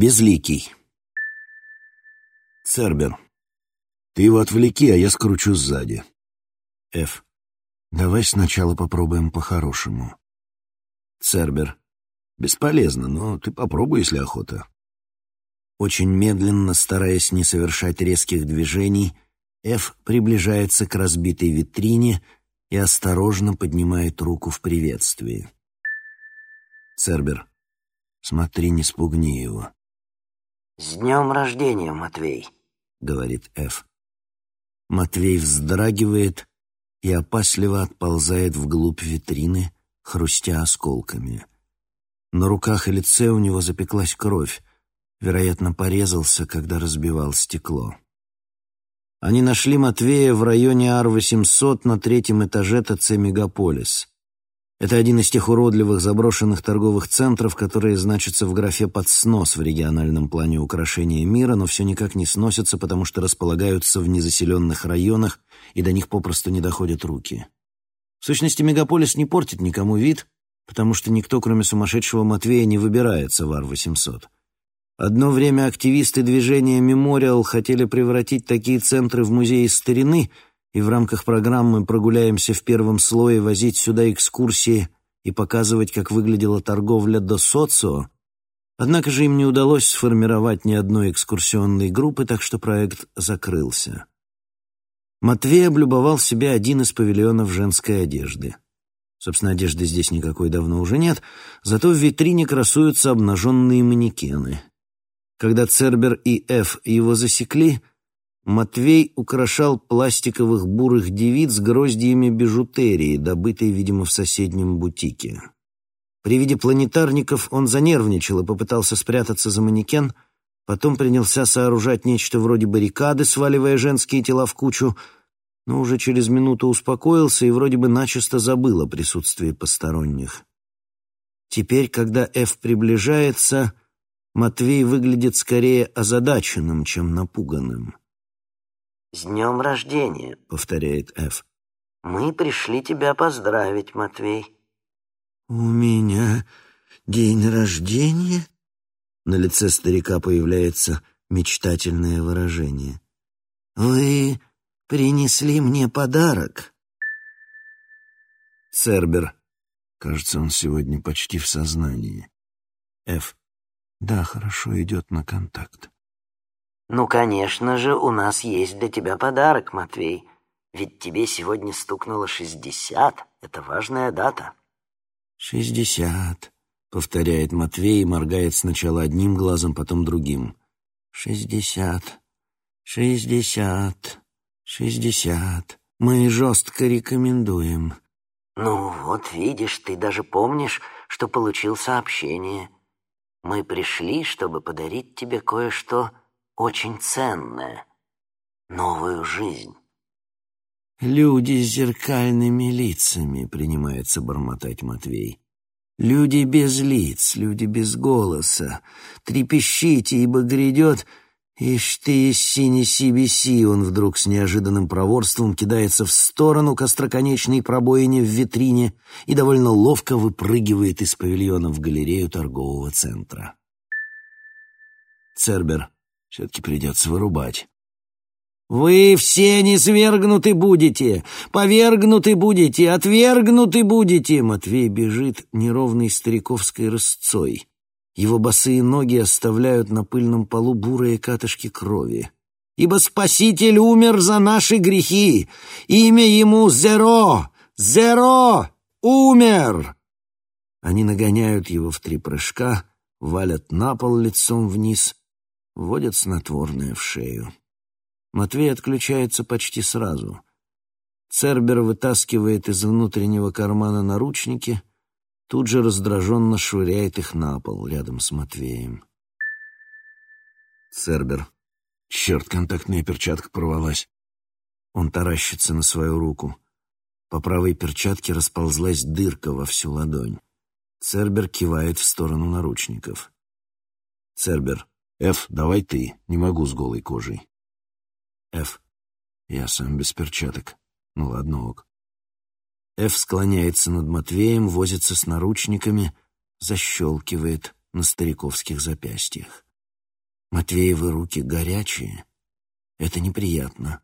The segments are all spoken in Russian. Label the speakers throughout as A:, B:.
A: Безликий. Цербер. Ты его отвлеки, а я скручу сзади. Ф. Давай сначала попробуем по-хорошему. Цербер. Бесполезно, но ты попробуй, если охота. Очень медленно, стараясь не совершать резких движений, Ф приближается к разбитой витрине и осторожно поднимает руку в приветствии. Цербер. Смотри, не спугни его.
B: «С днем рождения, Матвей!»
A: — говорит Ф. Матвей вздрагивает и опасливо отползает вглубь витрины, хрустя осколками. На руках и лице у него запеклась кровь, вероятно, порезался, когда разбивал стекло. Они нашли Матвея в районе Ар-800 на третьем этаже ТЦ «Мегаполис». Это один из тех уродливых заброшенных торговых центров, которые значатся в графе «под снос» в региональном плане украшения мира, но все никак не сносятся, потому что располагаются в незаселенных районах, и до них попросту не доходят руки. В сущности, мегаполис не портит никому вид, потому что никто, кроме сумасшедшего Матвея, не выбирается в Ар-800. Одно время активисты движения «Мемориал» хотели превратить такие центры в музеи старины — и в рамках программы «Прогуляемся в первом слое» возить сюда экскурсии и показывать, как выглядела торговля до социо, однако же им не удалось сформировать ни одной экскурсионной группы, так что проект закрылся. Матвей облюбовал себе один из павильонов женской одежды. Собственно, одежды здесь никакой давно уже нет, зато в витрине красуются обнаженные манекены. Когда Цербер и Ф его засекли, Матвей украшал пластиковых бурых девиц гроздьями бижутерии, добытой, видимо, в соседнем бутике. При виде планетарников он занервничал и попытался спрятаться за манекен, потом принялся сооружать нечто вроде баррикады, сваливая женские тела в кучу, но уже через минуту успокоился и вроде бы начисто забыл о присутствии посторонних. Теперь, когда Ф приближается, Матвей выглядит скорее озадаченным, чем напуганным.
B: «С днем рождения», — повторяет Ф. «Мы пришли тебя поздравить, Матвей».
A: «У меня день рождения?» На лице старика появляется мечтательное выражение. «Вы принесли мне подарок?» Цербер. Кажется, он сегодня почти в сознании. Ф. Да, хорошо идет на контакт.
B: «Ну, конечно же, у нас есть для тебя подарок, Матвей. Ведь тебе сегодня стукнуло шестьдесят. Это важная дата».
A: «Шестьдесят», — повторяет Матвей и моргает сначала одним глазом, потом другим. «Шестьдесят, шестьдесят, шестьдесят. Мы жестко рекомендуем».
B: «Ну, вот видишь, ты даже помнишь, что получил сообщение. Мы пришли, чтобы подарить тебе кое-что очень ценное, новую жизнь.
A: «Люди с зеркальными лицами», — принимается бормотать Матвей. «Люди без лиц, люди без голоса. Трепещите, ибо грядет...» Ишь ты, синий он вдруг с неожиданным проворством кидается в сторону к остроконечной пробоине в витрине и довольно ловко выпрыгивает из павильона в галерею торгового центра. Цербер все-таки придется вырубать. «Вы все не свергнуты будете, повергнуты будете, отвергнуты будете!» Матвей бежит неровной стариковской рысцой. Его босые ноги оставляют на пыльном полу бурые катышки крови. «Ибо Спаситель умер за наши грехи! Имя ему Зеро! Зеро! Умер!» Они нагоняют его в три прыжка, валят на пол лицом вниз — вводят снотворное в шею. Матвей отключается почти сразу. Цербер вытаскивает из внутреннего кармана наручники, тут же раздраженно швыряет их на пол рядом с Матвеем. Цербер. Черт, контактная перчатка порвалась. Он таращится на свою руку. По правой перчатке расползлась дырка во всю ладонь. Цербер кивает в сторону наручников. Цербер. Ф, давай ты, не могу с голой кожей. Ф, я сам без перчаток. Ну ладно, ок. Ф склоняется над Матвеем, возится с наручниками, защелкивает на стариковских запястьях. Матвеевы руки горячие. Это неприятно.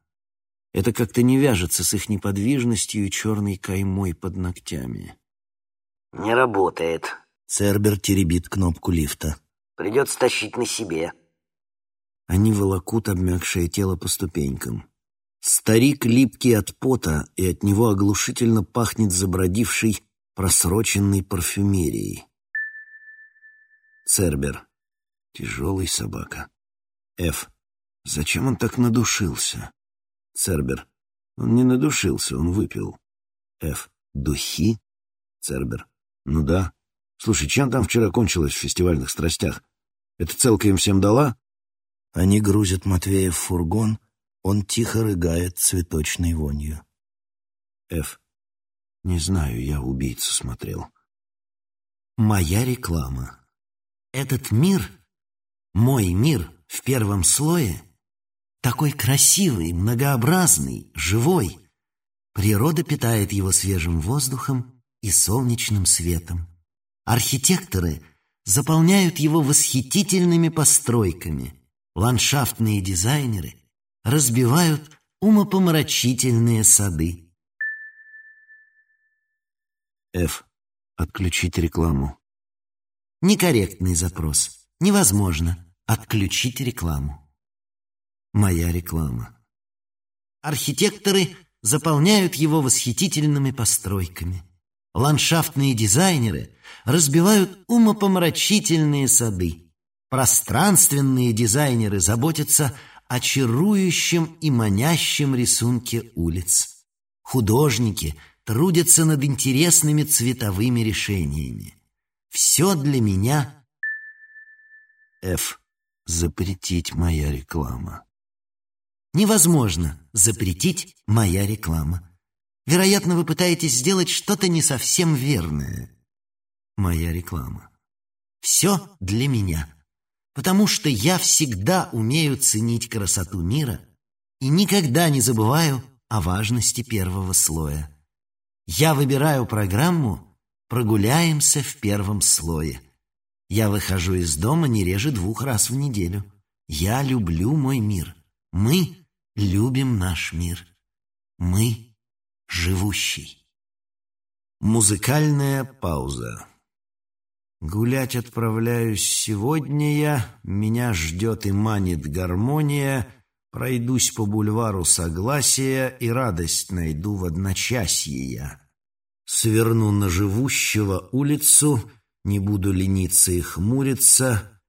A: Это как-то не вяжется с их неподвижностью и черной каймой под ногтями.
B: «Не работает».
A: Цербер теребит кнопку лифта.
B: «Придется тащить на себе».
A: Они волокут обмякшее тело по ступенькам. Старик липкий от пота, и от него оглушительно пахнет забродившей, просроченной парфюмерией. Цербер. Тяжелый собака. Ф. Зачем он так надушился? Цербер. Он не надушился, он выпил. Ф. Духи? Цербер. Ну да. Слушай, чем там вчера кончилось в фестивальных страстях? Это целка им всем дала? Они грузят Матвея в фургон, он тихо рыгает цветочной вонью. Ф. Не знаю, я убийцу смотрел. Моя реклама. Этот мир, мой мир в первом слое, такой красивый, многообразный, живой. Природа питает его свежим воздухом и солнечным светом. Архитекторы заполняют его восхитительными постройками. Ландшафтные дизайнеры разбивают умопомрачительные сады. F. Отключить рекламу. Некорректный запрос. Невозможно отключить рекламу. Моя реклама. Архитекторы заполняют его восхитительными постройками. Ландшафтные дизайнеры разбивают умопомрачительные сады. Пространственные дизайнеры заботятся о чарующем и манящем рисунке улиц. Художники трудятся над интересными цветовыми решениями. Все для меня F. Запретить моя реклама. Невозможно запретить моя реклама. Вероятно, вы пытаетесь сделать что-то не совсем верное. Моя реклама. Все для меня. Потому что я всегда умею ценить красоту мира и никогда не забываю о важности первого слоя. Я выбираю программу «Прогуляемся в первом слое». Я выхожу из дома не реже двух раз в неделю. Я люблю мой мир. Мы любим наш мир. Мы живущий. Музыкальная пауза. Гулять отправляюсь сегодня я, меня ждет и манит гармония, пройдусь по бульвару согласия и радость найду в одночасье я. Сверну на живущего улицу, не буду лениться и хмуриться,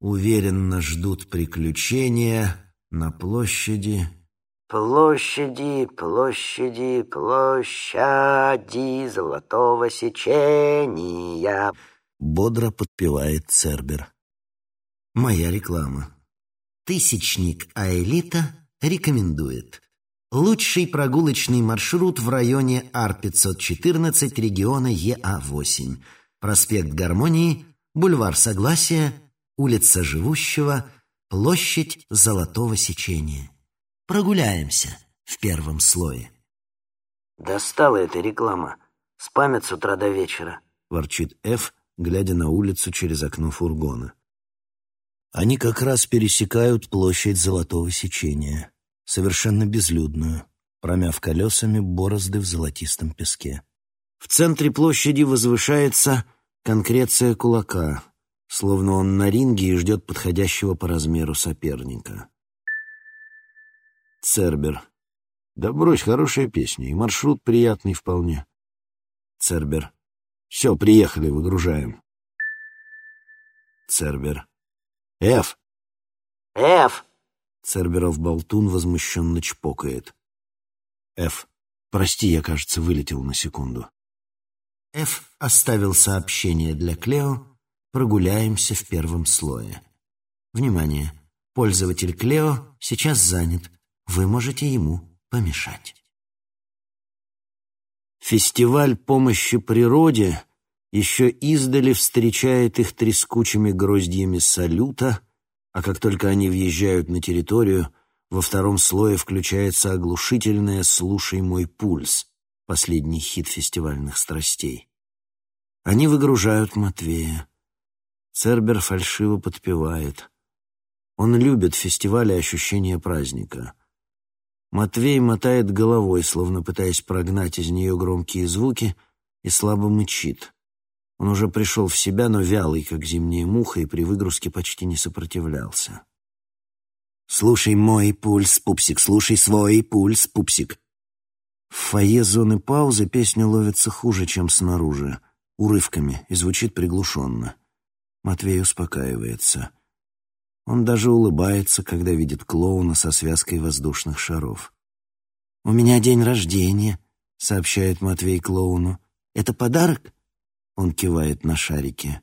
A: уверенно ждут приключения на площади.
B: Площади, площади, площади золотого сечения.
A: Бодро подпевает Цербер. Моя реклама. Тысячник Аэлита рекомендует. Лучший прогулочный маршрут в районе Ар-514 региона ЕА-8 проспект Гармонии, бульвар Согласия, улица Живущего, площадь Золотого Сечения. Прогуляемся в первом слое.
B: Достала эта реклама. Спамят с утра до вечера.
A: Ворчит Ф, глядя на улицу через окно фургона. Они как раз пересекают площадь Золотого Сечения, совершенно безлюдную, промяв колесами борозды в золотистом песке. В центре площади возвышается конкреция кулака, словно он на ринге и ждет подходящего по размеру соперника. Цербер. Да брось, хорошая песня, и маршрут приятный вполне. Цербер. Все, приехали, выгружаем. Цербер. Эф!
B: Эф!
A: Церберов болтун возмущенно чпокает. Эф. Прости, я, кажется, вылетел на секунду. Ф оставил сообщение для Клео «Прогуляемся в первом слое». Внимание! Пользователь Клео сейчас занят. Вы можете ему помешать. Фестиваль помощи природе еще издали встречает их трескучими гроздьями салюта, а как только они въезжают на территорию, во втором слое включается оглушительное «Слушай мой пульс», последний хит фестивальных страстей. Они выгружают Матвея. Цербер фальшиво подпевает. Он любит фестивали ощущения праздника. Матвей мотает головой, словно пытаясь прогнать из нее громкие звуки, и слабо мычит. Он уже пришел в себя, но вялый, как зимняя муха, и при выгрузке почти не сопротивлялся. «Слушай мой пульс, пупсик, слушай свой пульс, пупсик». В фойе зоны паузы песня ловится хуже, чем снаружи, урывками, и звучит приглушенно. Матвей успокаивается. Он даже улыбается, когда видит клоуна со связкой воздушных шаров. «У меня день рождения», — сообщает Матвей клоуну. «Это подарок?» Он кивает на шарики.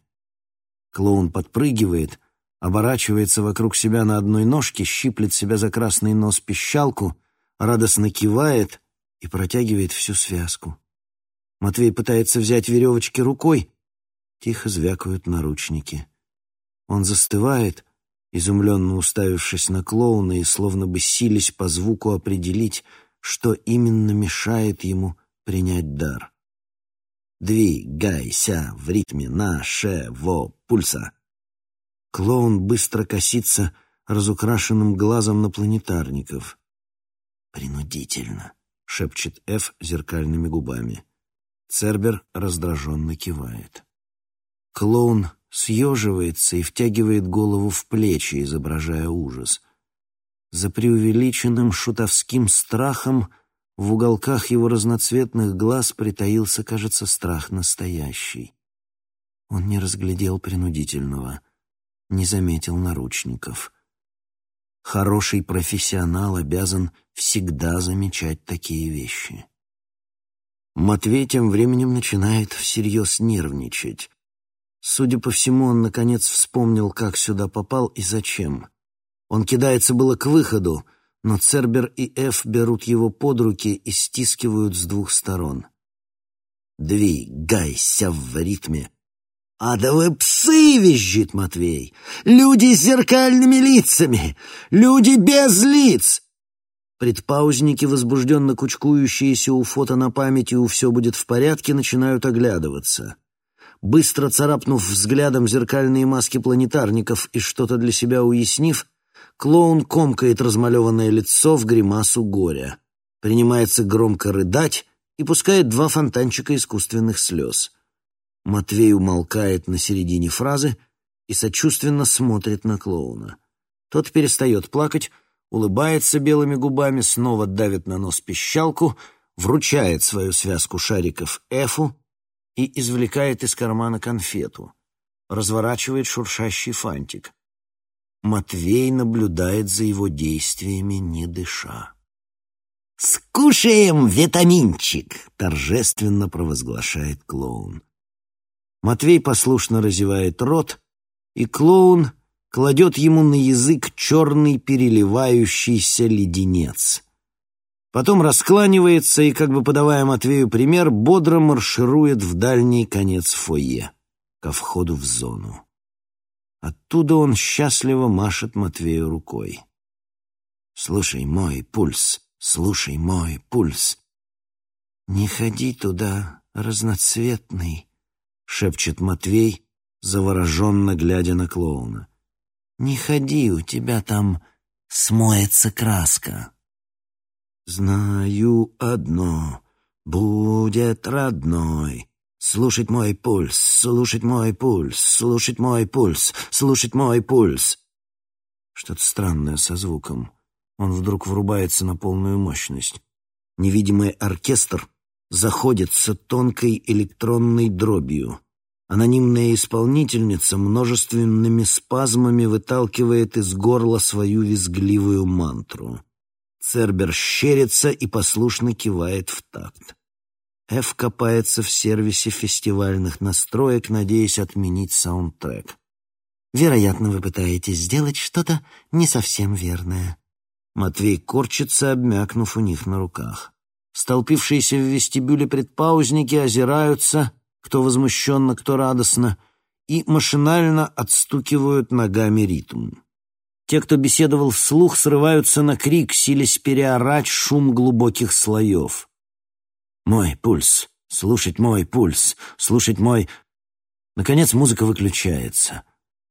A: Клоун подпрыгивает, оборачивается вокруг себя на одной ножке, щиплет себя за красный нос пищалку, радостно кивает и протягивает всю связку. Матвей пытается взять веревочки рукой, тихо звякают наручники. Он застывает, изумленно уставившись на клоуна и словно бы сились по звуку определить, что именно мешает ему принять дар. Двигайся в ритме нашего пульса. Клоун быстро косится разукрашенным глазом на планетарников. «Принудительно», — шепчет Ф зеркальными губами. Цербер раздраженно кивает. Клоун съеживается и втягивает голову в плечи, изображая ужас. За преувеличенным шутовским страхом в уголках его разноцветных глаз притаился, кажется, страх настоящий. Он не разглядел принудительного, не заметил наручников. Хороший профессионал обязан всегда замечать такие вещи. Матвей тем временем начинает всерьез нервничать. Судя по всему, он, наконец, вспомнил, как сюда попал и зачем. Он кидается было к выходу, но Цербер и Эф берут его под руки и стискивают с двух сторон. «Двигайся в ритме!» «Адовые псы!» — визжит Матвей. «Люди с зеркальными лицами! Люди без лиц!» Предпаузники, возбужденно кучкующиеся у фото на памяти «У все будет в порядке», начинают оглядываться. Быстро царапнув взглядом зеркальные маски планетарников и что-то для себя уяснив, клоун комкает размалеванное лицо в гримасу горя, принимается громко рыдать и пускает два фонтанчика искусственных слез. Матвей умолкает на середине фразы и сочувственно смотрит на клоуна. Тот перестает плакать, улыбается белыми губами, снова давит на нос пищалку, вручает свою связку шариков Эфу и извлекает из кармана конфету, разворачивает шуршащий фантик. Матвей наблюдает за его действиями, не дыша. «Скушаем витаминчик!» — торжественно провозглашает клоун. Матвей послушно разевает рот, и клоун кладет ему на язык черный переливающийся леденец. Потом раскланивается и, как бы подавая Матвею пример, бодро марширует в дальний конец фойе, ко входу в зону. Оттуда он счастливо машет Матвею рукой. «Слушай мой пульс, слушай мой пульс». «Не ходи туда, разноцветный», — шепчет Матвей, завороженно глядя на клоуна. «Не ходи, у тебя там смоется краска». «Знаю одно, будет родной, Слушать мой пульс, слушать мой пульс, слушать мой пульс, слушать мой пульс. Что-то странное со звуком. Он вдруг врубается на полную мощность. Невидимый оркестр заходится тонкой электронной дробью. Анонимная исполнительница множественными спазмами выталкивает из горла свою визгливую мантру. Цербер щерится и послушно кивает в такт. Эф копается в сервисе фестивальных настроек, надеясь отменить саундтрек. Вероятно, вы пытаетесь сделать что-то не совсем верное. Матвей корчится, обмякнув у них на руках. Столпившиеся в вестибюле предпаузники озираются, кто возмущенно, кто радостно, и машинально отстукивают ногами ритм. Те, кто беседовал вслух, срываются на крик, силясь переорать шум глубоких слоев. Мой пульс. Слушать мой пульс. Слушать мой... Наконец музыка выключается.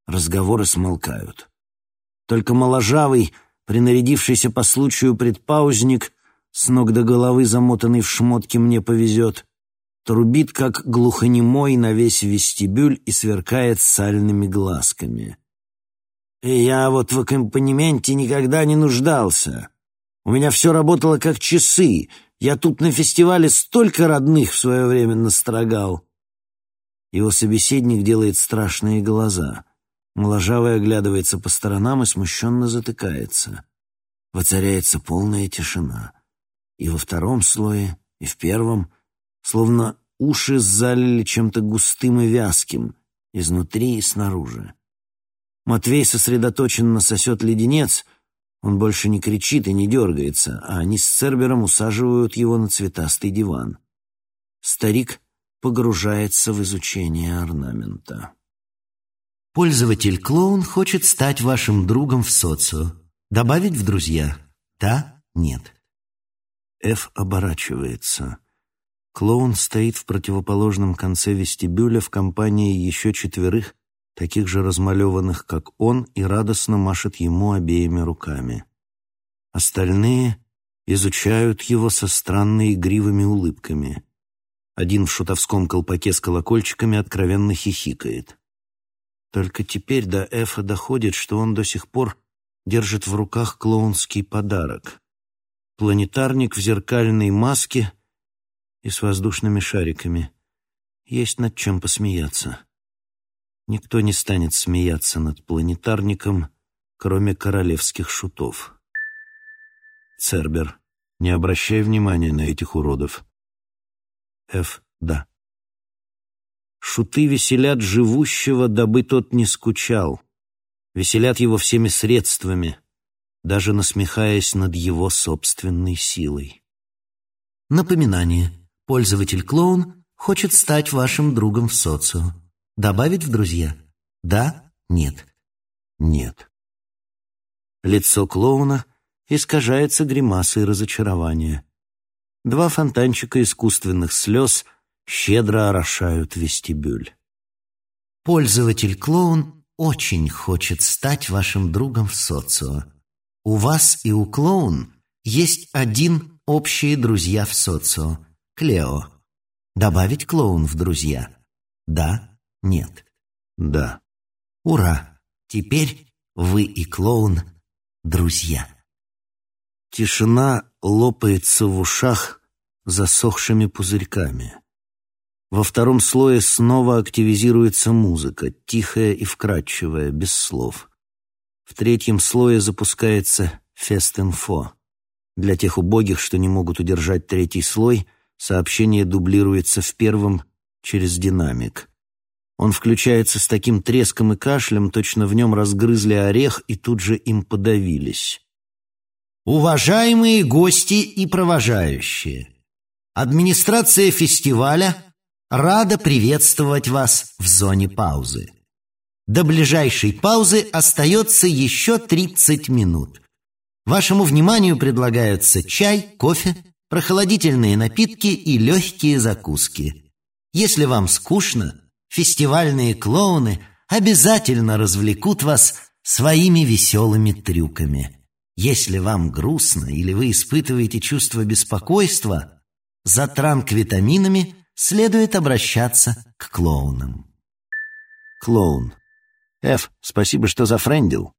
A: Разговоры смолкают. Только моложавый, принарядившийся по случаю предпаузник, с ног до головы замотанный в шмотки мне повезет, трубит, как глухонемой на весь вестибюль и сверкает сальными глазками. И я вот в аккомпанементе никогда не нуждался. У меня все работало как часы. Я тут на фестивале столько родных в свое время настрогал. Его собеседник делает страшные глаза. Моложавый оглядывается по сторонам и смущенно затыкается. Воцаряется полная тишина. И во втором слое, и в первом, словно уши залили чем-то густым и вязким, изнутри и снаружи. Матвей сосредоточенно сосет леденец, он больше не кричит и не дергается, а они с Цербером усаживают его на цветастый диван. Старик погружается в изучение орнамента.
C: Пользователь-клоун хочет стать вашим другом в социо. Добавить в друзья? Да? Нет?
A: Ф оборачивается. Клоун стоит в противоположном конце вестибюля в компании еще четверых таких же размалеванных, как он, и радостно машет ему обеими руками. Остальные изучают его со странно игривыми улыбками. Один в шутовском колпаке с колокольчиками откровенно хихикает. Только теперь до Эфа доходит, что он до сих пор держит в руках клоунский подарок. Планетарник в зеркальной маске и с воздушными шариками. Есть над чем посмеяться. Никто не станет смеяться над планетарником, кроме королевских шутов. Цербер, не обращай внимания на этих уродов. Ф. Да. Шуты веселят живущего, дабы тот не скучал. Веселят его всеми средствами, даже насмехаясь над его собственной силой.
C: Напоминание. Пользователь-клоун хочет стать вашим другом в социо. Добавить в друзья? Да? Нет?
A: Нет. Лицо клоуна искажается гримасой разочарования. Два фонтанчика искусственных слез щедро орошают вестибюль.
C: Пользователь-клоун очень хочет стать вашим другом в социо. У вас и у клоун есть один общие друзья в социо – Клео. Добавить клоун в друзья? Да? Нет.
A: Да.
C: Ура! Теперь вы и клоун — друзья.
A: Тишина лопается в ушах засохшими пузырьками. Во втором слое снова активизируется музыка, тихая и вкрадчивая, без слов. В третьем слое запускается фест-инфо. Для тех убогих, что не могут удержать третий слой, сообщение дублируется в первом через динамик. Он включается с таким треском и кашлем, точно в нем разгрызли орех и тут же им подавились.
C: Уважаемые гости и провожающие! Администрация фестиваля рада приветствовать вас в зоне паузы. До ближайшей паузы остается еще 30 минут. Вашему вниманию предлагаются чай, кофе, прохладительные напитки и легкие закуски. Если вам скучно, фестивальные клоуны обязательно развлекут вас своими веселыми трюками. Если вам грустно или вы испытываете чувство беспокойства, за транквитаминами следует обращаться к клоунам.
A: Клоун. Ф, спасибо, что зафрендил.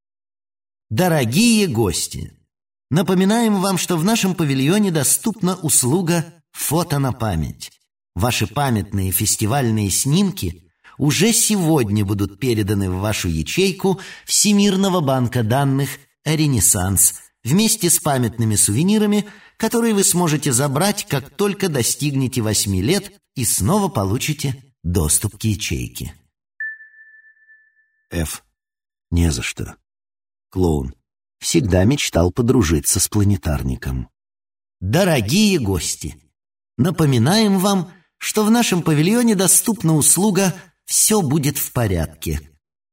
C: Дорогие гости, напоминаем вам, что в нашем павильоне доступна услуга «Фото на память». Ваши памятные фестивальные снимки уже сегодня будут переданы в вашу ячейку Всемирного банка данных «Ренессанс» вместе с памятными сувенирами, которые вы сможете забрать, как только достигнете восьми лет и снова получите доступ к ячейке.
A: Ф. Не за что. Клоун. Всегда мечтал подружиться с планетарником.
C: Дорогие гости! Напоминаем вам, что в нашем павильоне доступна услуга «Все будет в порядке».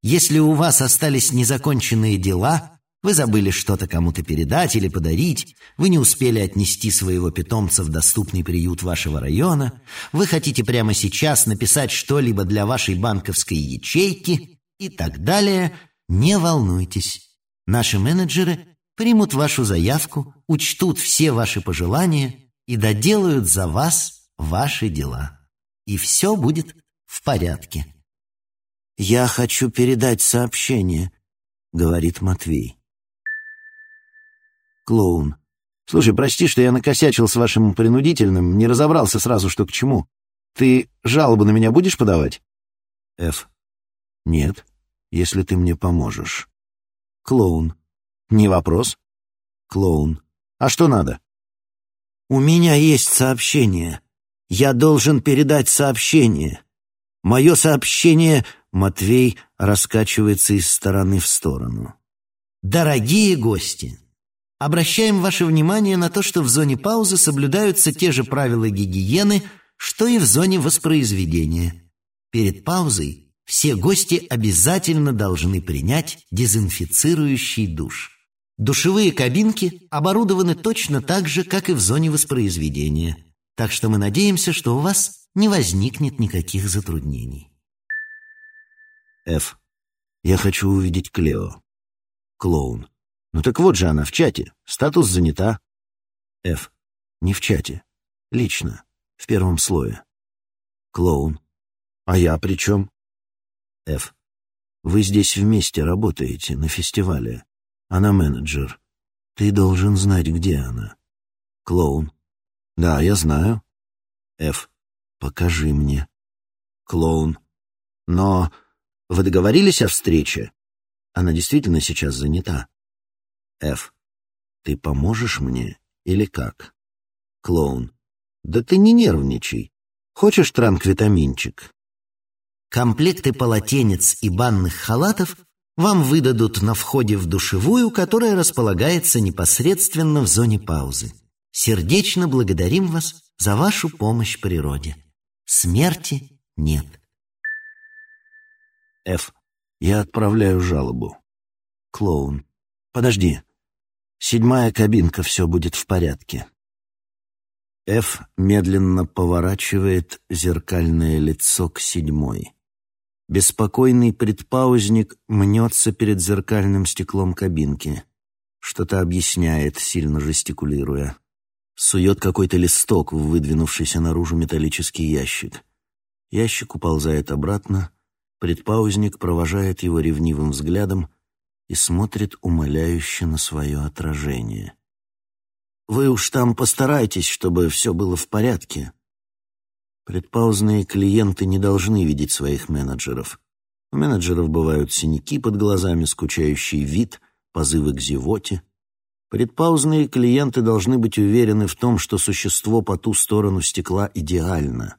C: Если у вас остались незаконченные дела, вы забыли что-то кому-то передать или подарить, вы не успели отнести своего питомца в доступный приют вашего района, вы хотите прямо сейчас написать что-либо для вашей банковской ячейки и так далее, не волнуйтесь. Наши менеджеры примут вашу заявку, учтут все ваши пожелания и доделают за вас ваши дела. И все будет в порядке.
A: «Я хочу передать сообщение», — говорит Матвей. Клоун. «Слушай, прости, что я накосячил с вашим принудительным, не разобрался сразу, что к чему. Ты жалобу на меня будешь подавать?» Ф. «Нет, если ты мне поможешь». Клоун. «Не вопрос». Клоун. «А что надо?» «У меня есть сообщение. Я должен передать сообщение. Мое сообщение...» Матвей раскачивается из стороны в сторону.
C: Дорогие гости, обращаем ваше внимание на то, что в зоне паузы соблюдаются те же правила гигиены, что и в зоне воспроизведения. Перед паузой все гости обязательно должны принять дезинфицирующий душ. Душевые кабинки оборудованы точно так же, как и в зоне воспроизведения. Так что мы надеемся, что у вас не возникнет никаких затруднений.
A: Ф. Я хочу увидеть Клео. Клоун. Ну так вот же она, в чате. Статус занята. Ф. Не в чате. Лично. В первом слое. Клоун. А я при чем? Ф. Вы здесь вместе работаете, на фестивале. Она менеджер. Ты должен знать, где она. Клоун. Да, я знаю. Ф. Покажи мне. Клоун. Но вы договорились о встрече? Она действительно сейчас занята. Ф. Ты поможешь мне или как? Клоун. Да ты не нервничай. Хочешь транквитаминчик?
C: Комплекты полотенец и банных халатов вам выдадут на входе в душевую, которая располагается непосредственно в зоне паузы. Сердечно благодарим вас за вашу помощь природе. Смерти нет.
A: Ф. Я отправляю жалобу. Клоун. Подожди. Седьмая кабинка, все будет в порядке. Ф медленно поворачивает зеркальное лицо к седьмой. Беспокойный предпаузник мнется перед зеркальным стеклом кабинки. Что-то объясняет, сильно жестикулируя. Сует какой-то листок в выдвинувшийся наружу металлический ящик. Ящик уползает обратно, предпаузник провожает его ревнивым взглядом и смотрит умоляюще на свое отражение. «Вы уж там постарайтесь, чтобы все было в порядке», Предпаузные клиенты не должны видеть своих менеджеров. У менеджеров бывают синяки под глазами, скучающий вид, позывы к зевоте. Предпаузные клиенты должны быть уверены в том, что существо по ту сторону стекла идеально,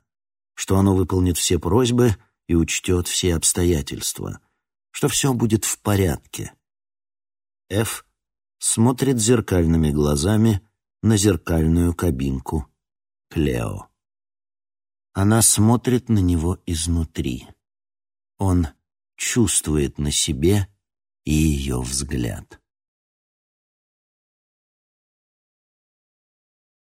A: что оно выполнит все просьбы и учтет все обстоятельства, что все будет в порядке. Ф смотрит зеркальными глазами на зеркальную кабинку Клео. Она смотрит на него изнутри. Он чувствует на себе ее взгляд.